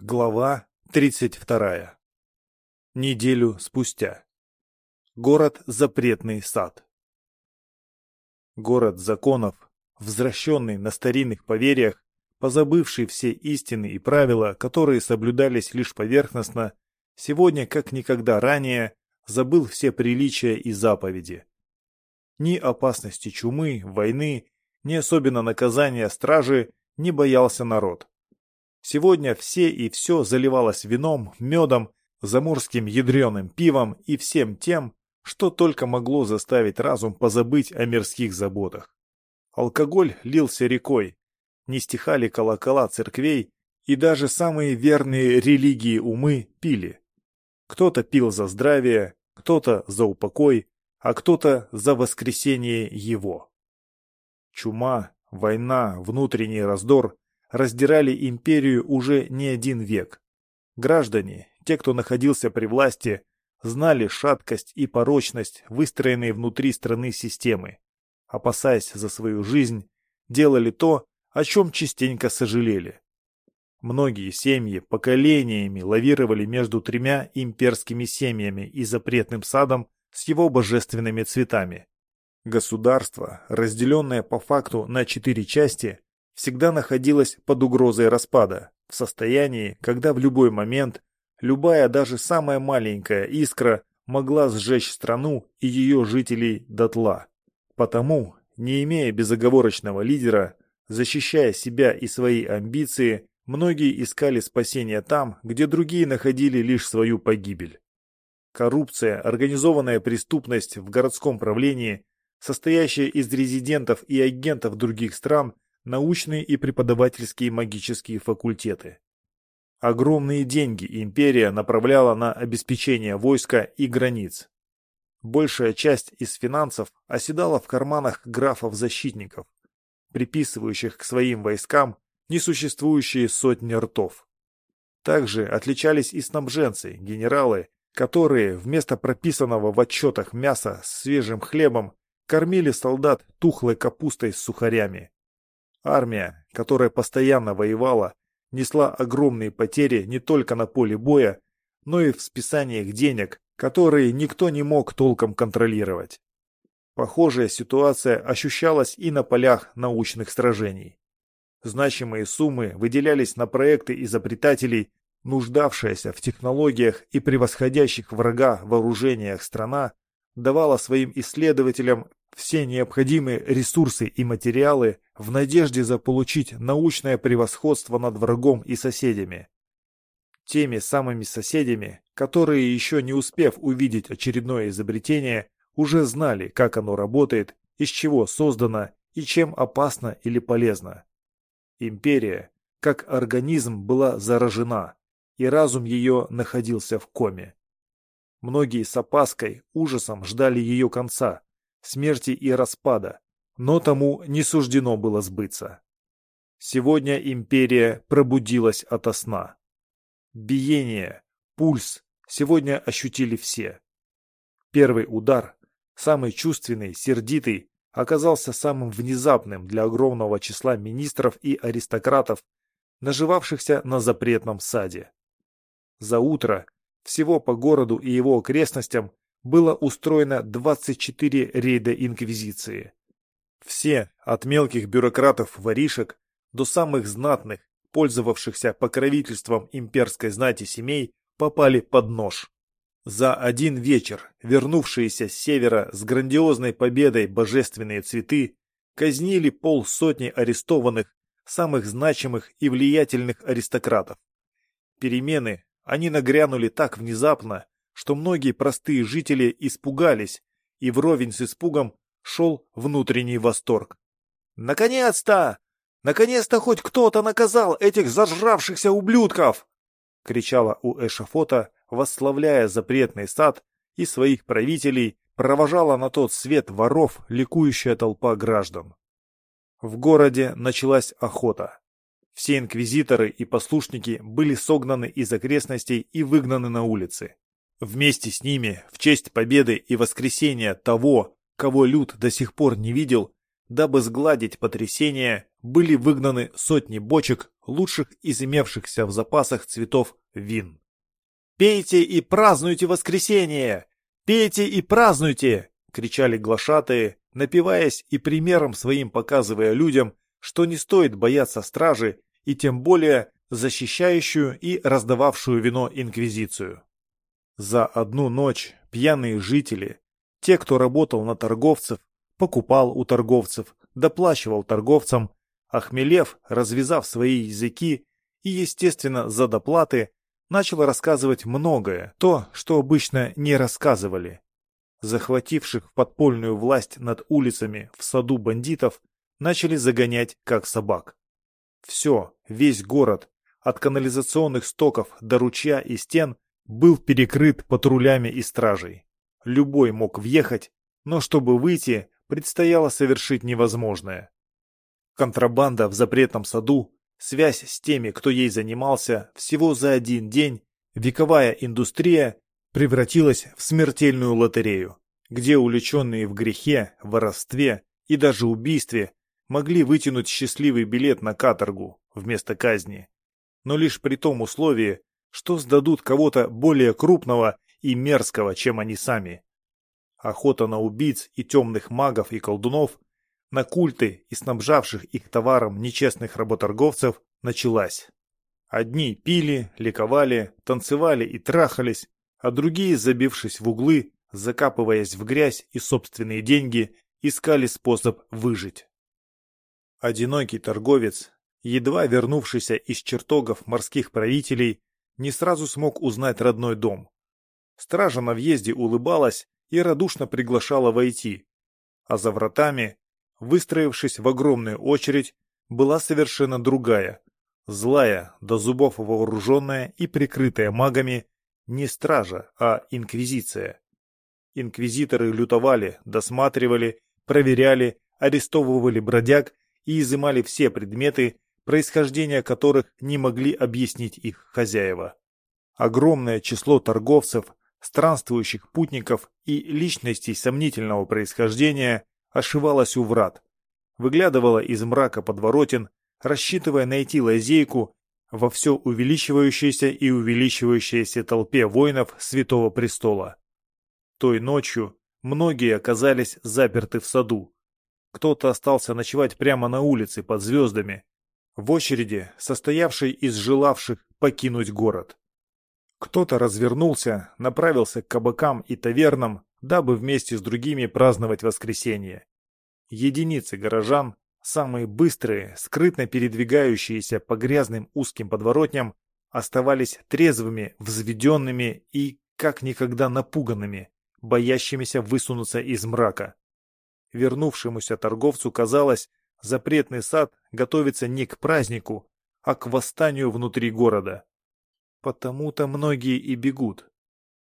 Глава 32. Неделю спустя. Город Запретный сад. Город законов, возвращенный на старинных поверьях, позабывший все истины и правила, которые соблюдались лишь поверхностно, сегодня, как никогда ранее, забыл все приличия и заповеди. Ни опасности чумы, войны, ни особенно наказания стражи не боялся народ. Сегодня все и все заливалось вином, медом, заморским ядреным пивом и всем тем, что только могло заставить разум позабыть о мирских заботах. Алкоголь лился рекой, не стихали колокола церквей, и даже самые верные религии умы пили. Кто-то пил за здравие, кто-то за упокой, а кто-то за воскресение его. Чума, война, внутренний раздор раздирали империю уже не один век. Граждане, те, кто находился при власти, знали шаткость и порочность выстроенной внутри страны системы. Опасаясь за свою жизнь, делали то, о чем частенько сожалели. Многие семьи поколениями лавировали между тремя имперскими семьями и запретным садом с его божественными цветами. Государство, разделенное по факту на четыре части, всегда находилась под угрозой распада, в состоянии, когда в любой момент любая даже самая маленькая искра могла сжечь страну и ее жителей дотла. Потому, не имея безоговорочного лидера, защищая себя и свои амбиции, многие искали спасения там, где другие находили лишь свою погибель. Коррупция, организованная преступность в городском правлении, состоящая из резидентов и агентов других стран – научные и преподавательские магические факультеты. Огромные деньги империя направляла на обеспечение войска и границ. Большая часть из финансов оседала в карманах графов-защитников, приписывающих к своим войскам несуществующие сотни ртов. Также отличались и снабженцы, генералы, которые вместо прописанного в отчетах мяса с свежим хлебом кормили солдат тухлой капустой с сухарями. Армия, которая постоянно воевала, несла огромные потери не только на поле боя, но и в списаниях денег, которые никто не мог толком контролировать. Похожая ситуация ощущалась и на полях научных сражений. Значимые суммы выделялись на проекты изобретателей, нуждавшаяся в технологиях и превосходящих врага вооружениях страна давала своим исследователям все необходимые ресурсы и материалы в надежде заполучить научное превосходство над врагом и соседями. Теми самыми соседями, которые, еще не успев увидеть очередное изобретение, уже знали, как оно работает, из чего создано и чем опасно или полезно. Империя, как организм, была заражена, и разум ее находился в коме. Многие с опаской, ужасом ждали ее конца, смерти и распада, но тому не суждено было сбыться. Сегодня империя пробудилась ото сна. Биение, пульс сегодня ощутили все. Первый удар, самый чувственный, сердитый, оказался самым внезапным для огромного числа министров и аристократов, наживавшихся на запретном саде. За утро всего по городу и его окрестностям было устроено 24 рейда Инквизиции. Все, от мелких бюрократов-воришек до самых знатных, пользовавшихся покровительством имперской знати семей, попали под нож. За один вечер вернувшиеся с севера с грандиозной победой божественные цветы казнили полсотни арестованных, самых значимых и влиятельных аристократов. Перемены, они нагрянули так внезапно, что многие простые жители испугались, и вровень с испугом шел внутренний восторг. «Наконец-то! Наконец-то хоть кто-то наказал этих зажравшихся ублюдков!» — кричала у эшафота, восславляя запретный сад и своих правителей, провожала на тот свет воров ликующая толпа граждан. В городе началась охота. Все инквизиторы и послушники были согнаны из окрестностей и выгнаны на улицы. Вместе с ними, в честь победы и воскресения того, кого Люд до сих пор не видел, дабы сгладить потрясение, были выгнаны сотни бочек лучших из имевшихся в запасах цветов вин. «Пейте и празднуйте воскресенье! Пейте и празднуйте!» — кричали глашатые, напиваясь и примером своим показывая людям, что не стоит бояться стражи и тем более защищающую и раздававшую вино инквизицию. За одну ночь пьяные жители, те, кто работал на торговцев, покупал у торговцев, доплачивал торговцам, охмелев, развязав свои языки и, естественно, за доплаты, начал рассказывать многое, то, что обычно не рассказывали. Захвативших подпольную власть над улицами в саду бандитов начали загонять как собак. Все, весь город, от канализационных стоков до ручья и стен, был перекрыт патрулями и стражей. Любой мог въехать, но чтобы выйти, предстояло совершить невозможное. Контрабанда в запретном саду, связь с теми, кто ей занимался, всего за один день, вековая индустрия превратилась в смертельную лотерею, где увлеченные в грехе, воровстве и даже убийстве могли вытянуть счастливый билет на каторгу вместо казни. Но лишь при том условии, что сдадут кого-то более крупного и мерзкого, чем они сами. Охота на убийц и темных магов и колдунов, на культы и снабжавших их товаром нечестных работорговцев началась. Одни пили, ликовали, танцевали и трахались, а другие, забившись в углы, закапываясь в грязь и собственные деньги, искали способ выжить. Одинокий торговец, едва вернувшийся из чертогов морских правителей, не сразу смог узнать родной дом. Стража на въезде улыбалась и радушно приглашала войти, а за вратами, выстроившись в огромную очередь, была совершенно другая, злая, до зубов вооруженная и прикрытая магами, не стража, а инквизиция. Инквизиторы лютовали, досматривали, проверяли, арестовывали бродяг и изымали все предметы, происхождение которых не могли объяснить их хозяева. Огромное число торговцев, странствующих путников и личностей сомнительного происхождения ошивалось у врат, выглядывала из мрака подворотен, рассчитывая найти лазейку во все увеличивающейся и увеличивающейся толпе воинов Святого Престола. Той ночью многие оказались заперты в саду, кто-то остался ночевать прямо на улице под звездами, в очереди, состоявшей из желавших покинуть город. Кто-то развернулся, направился к кабакам и тавернам, дабы вместе с другими праздновать воскресенье. Единицы горожан, самые быстрые, скрытно передвигающиеся по грязным узким подворотням, оставались трезвыми, взведенными и, как никогда, напуганными, боящимися высунуться из мрака. Вернувшемуся торговцу казалось, запретный сад готовится не к празднику, а к восстанию внутри города. Потому-то многие и бегут.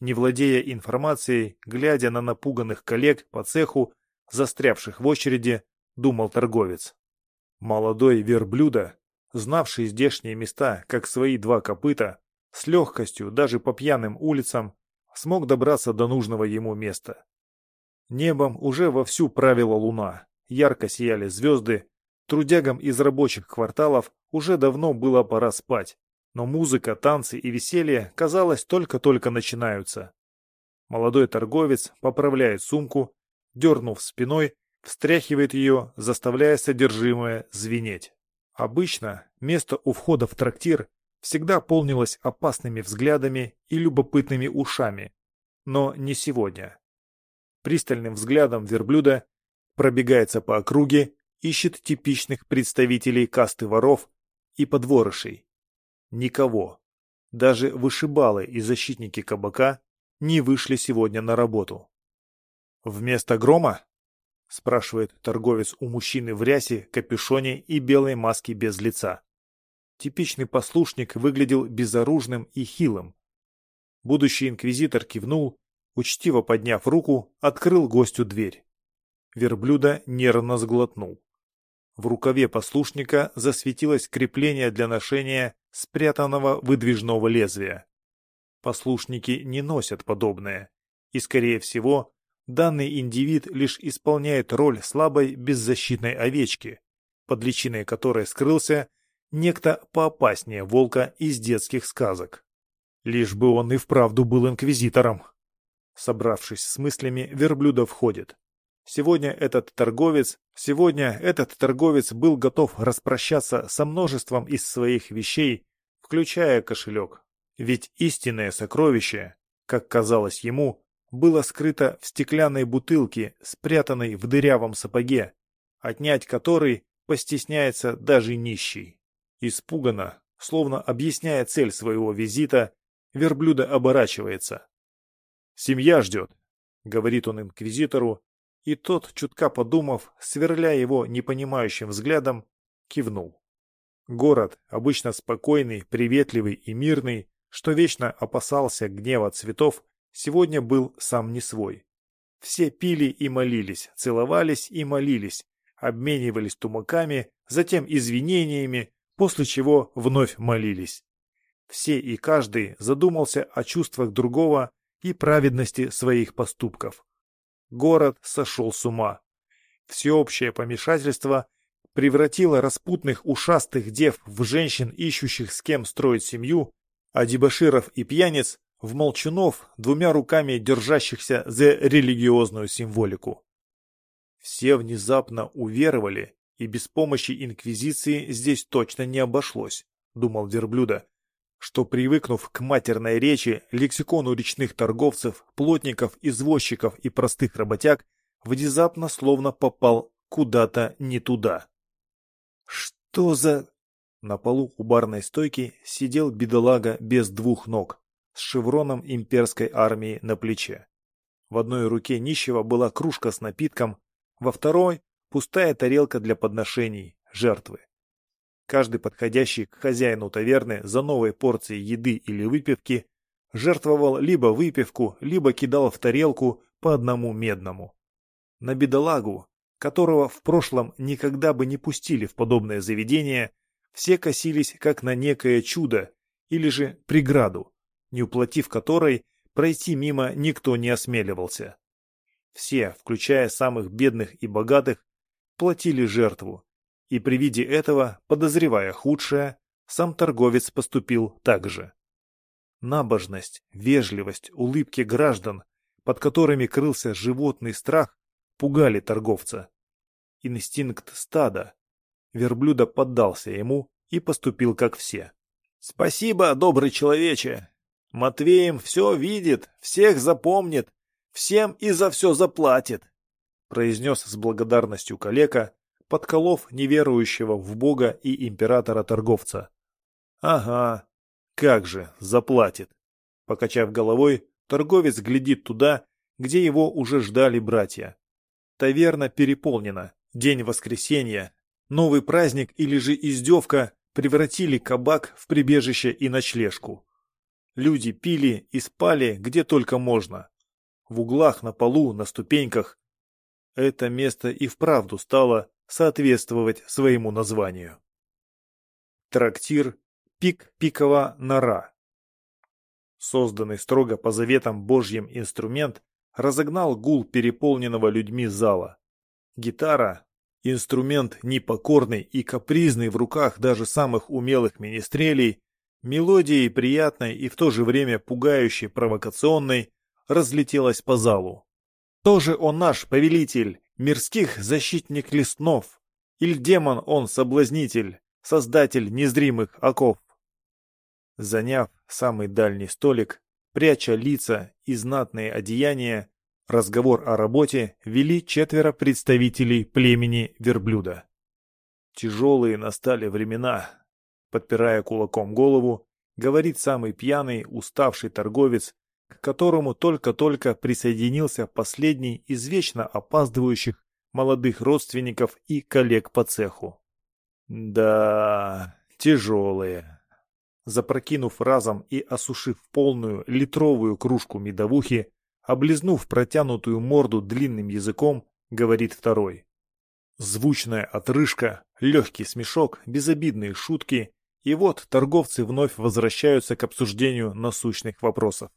Не владея информацией, глядя на напуганных коллег по цеху, застрявших в очереди, думал торговец. Молодой верблюда, знавший здешние места, как свои два копыта, с легкостью, даже по пьяным улицам, смог добраться до нужного ему места. Небом уже вовсю правила луна, ярко сияли звезды, трудягам из рабочих кварталов уже давно было пора спать, но музыка, танцы и веселье, казалось, только-только начинаются. Молодой торговец поправляет сумку, дернув спиной, встряхивает ее, заставляя содержимое звенеть. Обычно место у входа в трактир всегда полнилось опасными взглядами и любопытными ушами, но не сегодня пристальным взглядом верблюда пробегается по округе, ищет типичных представителей касты воров и подворышей. Никого. Даже вышибалы и защитники кабака не вышли сегодня на работу. «Вместо грома?» — спрашивает торговец у мужчины в рясе, капюшоне и белой маске без лица. Типичный послушник выглядел безоружным и хилым. Будущий инквизитор кивнул учтиво подняв руку, открыл гостю дверь. Верблюда нервно сглотнул. В рукаве послушника засветилось крепление для ношения спрятанного выдвижного лезвия. Послушники не носят подобное, и, скорее всего, данный индивид лишь исполняет роль слабой беззащитной овечки, под личиной которой скрылся некто поопаснее волка из детских сказок. Лишь бы он и вправду был инквизитором. Собравшись с мыслями, верблюда входит. Сегодня этот торговец, сегодня этот торговец был готов распрощаться со множеством из своих вещей, включая кошелек. Ведь истинное сокровище, как казалось ему, было скрыто в стеклянной бутылке, спрятанной в дырявом сапоге, отнять который постесняется даже нищий. Испуганно, словно объясняя цель своего визита, верблюда оборачивается. «Семья ждет», — говорит он инквизитору, и тот, чутка подумав, сверляя его непонимающим взглядом, кивнул. Город, обычно спокойный, приветливый и мирный, что вечно опасался гнева цветов, сегодня был сам не свой. Все пили и молились, целовались и молились, обменивались тумаками, затем извинениями, после чего вновь молились. Все и каждый задумался о чувствах другого и праведности своих поступков. Город сошел с ума. Всеобщее помешательство превратило распутных ушастых дев в женщин, ищущих с кем строить семью, а дебоширов и пьяниц в молчунов, двумя руками держащихся за религиозную символику. Все внезапно уверовали, и без помощи инквизиции здесь точно не обошлось, думал верблюда, что, привыкнув к матерной речи, лексикону речных торговцев, плотников, извозчиков и простых работяг, внезапно словно попал куда-то не туда. «Что за...» На полу у барной стойки сидел бедолага без двух ног, с шевроном имперской армии на плече. В одной руке нищего была кружка с напитком, во второй – пустая тарелка для подношений, жертвы. Каждый подходящий к хозяину таверны за новой порцией еды или выпивки жертвовал либо выпивку, либо кидал в тарелку по одному медному. На бедолагу, которого в прошлом никогда бы не пустили в подобное заведение, все косились как на некое чудо или же преграду, не уплатив которой пройти мимо никто не осмеливался. Все, включая самых бедных и богатых, платили жертву, и при виде этого, подозревая худшее, сам торговец поступил так же. Набожность, вежливость, улыбки граждан, под которыми крылся животный страх, пугали торговца. Инстинкт стада. Верблюда поддался ему и поступил как все. «Спасибо, добрый человече! Матвеем все видит, всех запомнит, всем и за все заплатит!» произнес с благодарностью калека, подколов неверующего в Бога и императора-торговца. «Ага, как же, заплатит!» Покачав головой, торговец глядит туда, где его уже ждали братья. Таверна переполнена, день воскресенья, новый праздник или же издевка превратили кабак в прибежище и ночлежку. Люди пили и спали где только можно. В углах, на полу, на ступеньках. Это место и вправду стало соответствовать своему названию. Трактир Пик-Пикова нора. Созданный строго по заветам Божьим инструмент разогнал гул переполненного людьми зала. Гитара – инструмент непокорный и капризный в руках даже самых умелых министрелей, мелодией приятной и в то же время пугающей провокационной, разлетелась по залу. Тоже он наш повелитель, мирских защитник леснов, или демон он соблазнитель, создатель незримых оков. Заняв самый дальний столик, пряча лица и знатные одеяния, разговор о работе вели четверо представителей племени верблюда. Тяжелые настали времена, подпирая кулаком голову, говорит самый пьяный, уставший торговец к которому только-только присоединился последний из вечно опаздывающих молодых родственников и коллег по цеху. Да, тяжелые. Запрокинув разом и осушив полную литровую кружку медовухи, облизнув протянутую морду длинным языком, говорит второй. Звучная отрыжка, легкий смешок, безобидные шутки, и вот торговцы вновь возвращаются к обсуждению насущных вопросов.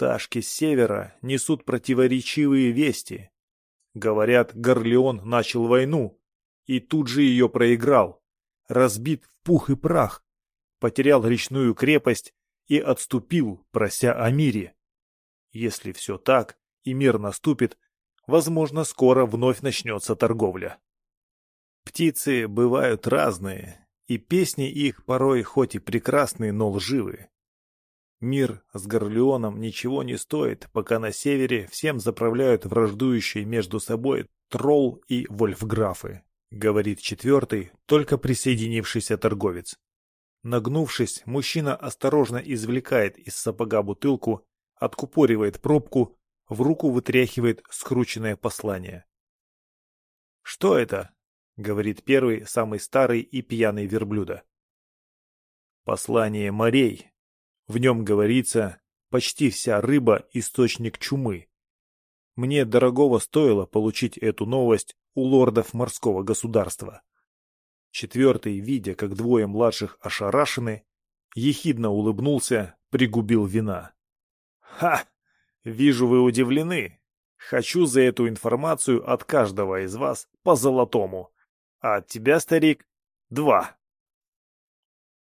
Пташки с севера несут противоречивые вести. Говорят, Горлеон начал войну, и тут же ее проиграл, разбит в пух и прах, потерял речную крепость и отступил, прося о мире. Если все так, и мир наступит, возможно, скоро вновь начнется торговля. Птицы бывают разные, и песни их порой хоть и прекрасные, но лживые. Мир с Горлеоном ничего не стоит, пока на севере всем заправляют враждующие между собой Тролл и Вольфграфы, говорит четвертый, только присоединившийся торговец. Нагнувшись, мужчина осторожно извлекает из сапога бутылку, откупоривает пробку, в руку вытряхивает скрученное послание. «Что это?» — говорит первый, самый старый и пьяный верблюда. «Послание морей», в нем говорится, почти вся рыба – источник чумы. Мне дорогого стоило получить эту новость у лордов морского государства. Четвертый, видя, как двое младших ошарашены, ехидно улыбнулся, пригубил вина. «Ха! Вижу, вы удивлены. Хочу за эту информацию от каждого из вас по золотому. А от тебя, старик, два».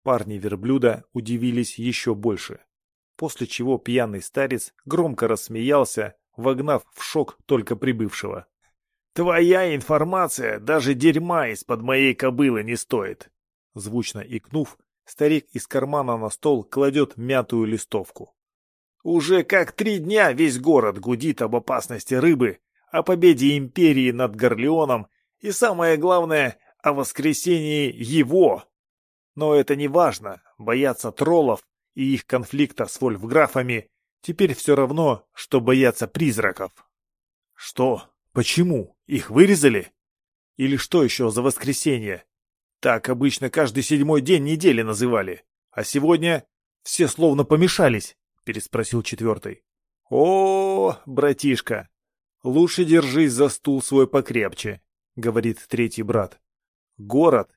Парни верблюда удивились еще больше, после чего пьяный старец громко рассмеялся, вогнав в шок только прибывшего. «Твоя информация даже дерьма из-под моей кобылы не стоит!» Звучно икнув, старик из кармана на стол кладет мятую листовку. «Уже как три дня весь город гудит об опасности рыбы, о победе империи над Горлеоном и, самое главное, о воскресении его, но это не важно, бояться троллов и их конфликта с вольфграфами теперь все равно, что бояться призраков. Что? Почему? Их вырезали? Или что еще за воскресенье? Так обычно каждый седьмой день недели называли. А сегодня все словно помешались, переспросил четвертый. О, братишка, лучше держись за стул свой покрепче, говорит третий брат. Город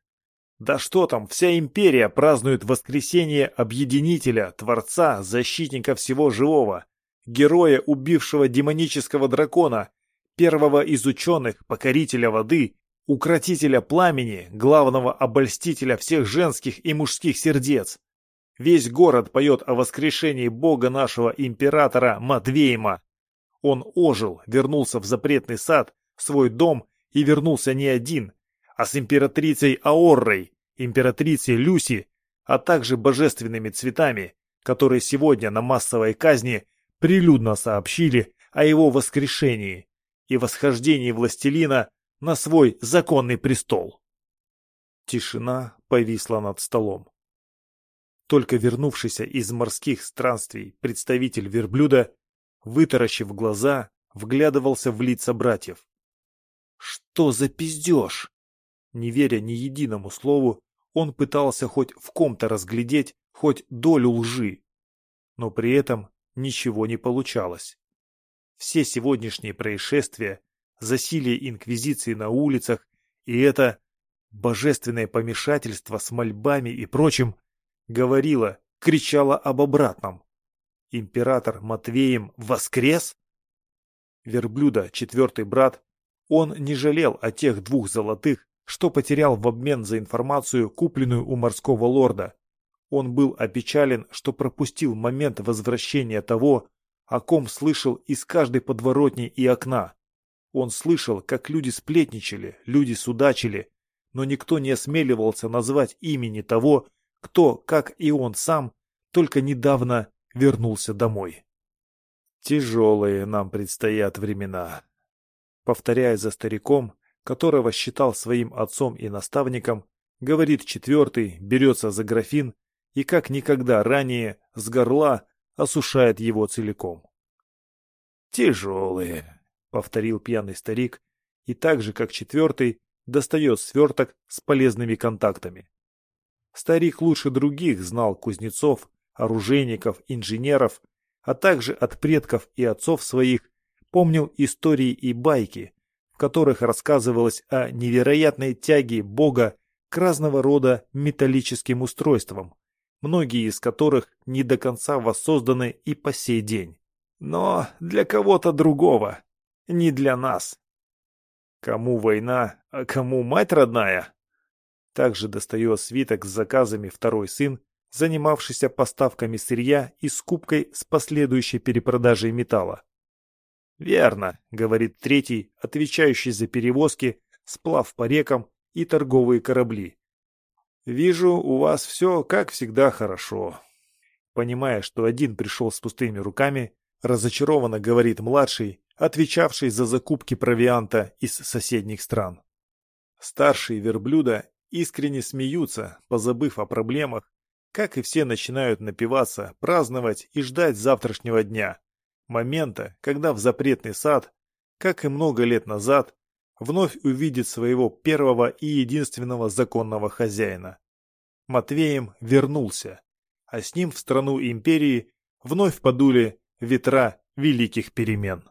да что там, вся империя празднует воскресение Объединителя, Творца, Защитника всего живого, героя, убившего демонического дракона, первого из ученых, покорителя воды, укротителя пламени, главного обольстителя всех женских и мужских сердец. Весь город поет о воскрешении бога нашего императора Матвейма. Он ожил, вернулся в запретный сад, свой дом и вернулся не один, а с императрицей Аоррой, императрицей Люси, а также божественными цветами, которые сегодня на массовой казни прилюдно сообщили о его воскрешении и восхождении властелина на свой законный престол. Тишина повисла над столом. Только вернувшийся из морских странствий представитель верблюда, вытаращив глаза, вглядывался в лица братьев. «Что за пиздеж?» Не веря ни единому слову, он пытался хоть в ком-то разглядеть хоть долю лжи. Но при этом ничего не получалось. Все сегодняшние происшествия, засилие инквизиции на улицах и это божественное помешательство с мольбами и прочим говорило, кричало об обратном. Император Матвеем воскрес? Верблюда, четвертый брат, он не жалел о тех двух золотых, что потерял в обмен за информацию, купленную у морского лорда. Он был опечален, что пропустил момент возвращения того, о ком слышал из каждой подворотни и окна. Он слышал, как люди сплетничали, люди судачили, но никто не осмеливался назвать имени того, кто, как и он сам, только недавно вернулся домой. Тяжелые нам предстоят времена. Повторяя за стариком, которого считал своим отцом и наставником, говорит четвертый, берется за графин и как никогда ранее с горла осушает его целиком. «Тяжелые», — повторил пьяный старик, и так же, как четвертый, достает сверток с полезными контактами. Старик лучше других знал кузнецов, оружейников, инженеров, а также от предков и отцов своих помнил истории и байки, которых рассказывалось о невероятной тяге Бога к разного рода металлическим устройствам, многие из которых не до конца воссозданы и по сей день. Но для кого-то другого, не для нас. Кому война, а кому мать родная? Также достает свиток с заказами второй сын, занимавшийся поставками сырья и скупкой с последующей перепродажей металла. «Верно», — говорит третий, отвечающий за перевозки, сплав по рекам и торговые корабли. «Вижу, у вас все, как всегда, хорошо». Понимая, что один пришел с пустыми руками, разочарованно говорит младший, отвечавший за закупки провианта из соседних стран. Старшие верблюда искренне смеются, позабыв о проблемах, как и все начинают напиваться, праздновать и ждать завтрашнего дня, момента, когда в запретный сад, как и много лет назад, вновь увидит своего первого и единственного законного хозяина. Матвеем вернулся, а с ним в страну империи вновь подули ветра великих перемен.